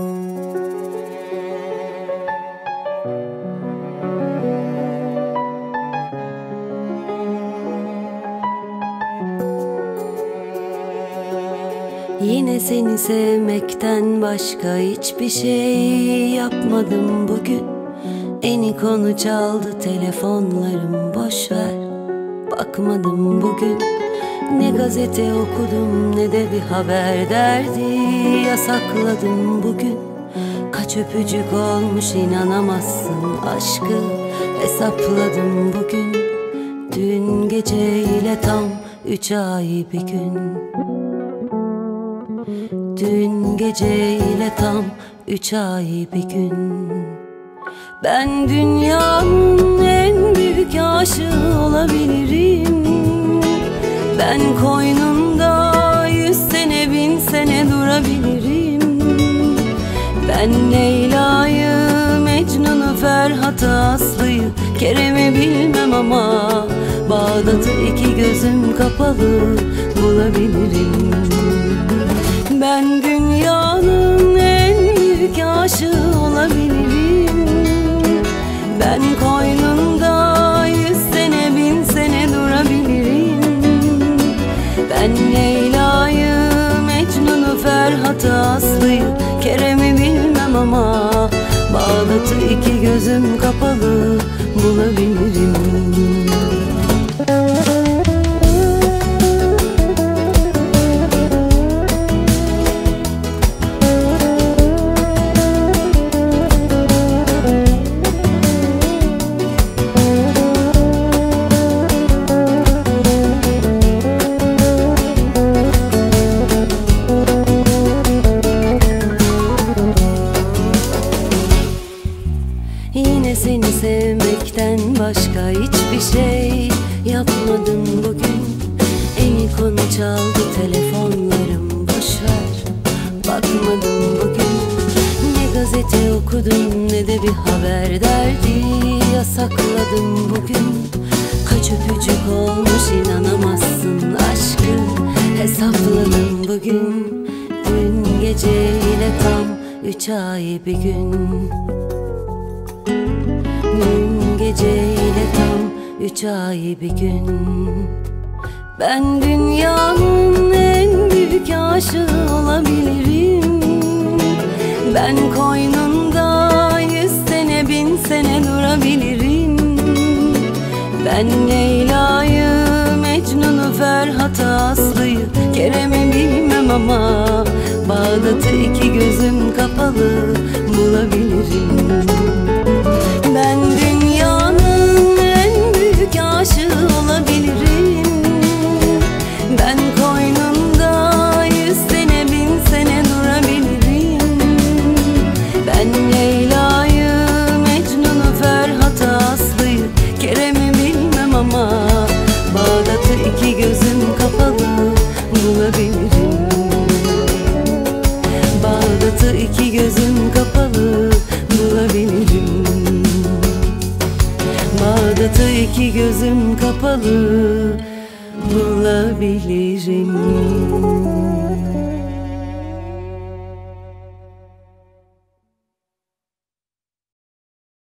Yine seni sevmekten başka hiçbir şey yapmadım bugün. Eni konu çaldı telefonlarım boş ver. Bakmadım bugün Ne gazete okudum ne de bir haber derdi. Yasakladım bugün. Kaç öpücük olmuş inanamazsın aşkı. Hesapladım bugün. Dün geceyle tam üç ay bir gün. Dün geceyle tam üç ay bir gün. Ben dünyanın en büyük aşığı olabilirim Ben koynunda yüz sene bin sene durabilirim. Ben Leyla'yı, Mecnun'u, Ferhat'ı, Aslı'yı Kerem'i bilmem ama Bağdat'ı iki gözüm kapalı bulabilirim. Ben dünyanın en büyük aşığı olabilirim Ben Leyla'yı, Mecnun'u, Ferhat'ı, Aslı'yı Kerem'i bilmem ama Bağdat'ı iki gözüm kapalı bulabilirim seni sevmekten başka hiçbir şey yapmadım bugün. En konu çaldı telefonlarım boşver Bakmadım bugün. Ne gazete okudum ne de bir haber derdi Yasakladım bugün. Kaç öpücük olmuş inanamazsın aşkı Hesapladım bugün. Dün geceyle tam üç ay bir gün geceyle tam üç ay bir gün. Ben dünyanın en büyük aşığı olabilirim. Ben koynunda yüz sene bin sene durabilirim. Ben Leyla'yı, Mecnun'u, Ferhat'ı, Aslı'yı Kerem'i bilmem ama Bağdat'ı iki gözüm kapalı Bağdat'ı iki gözüm kapalı bulabilirim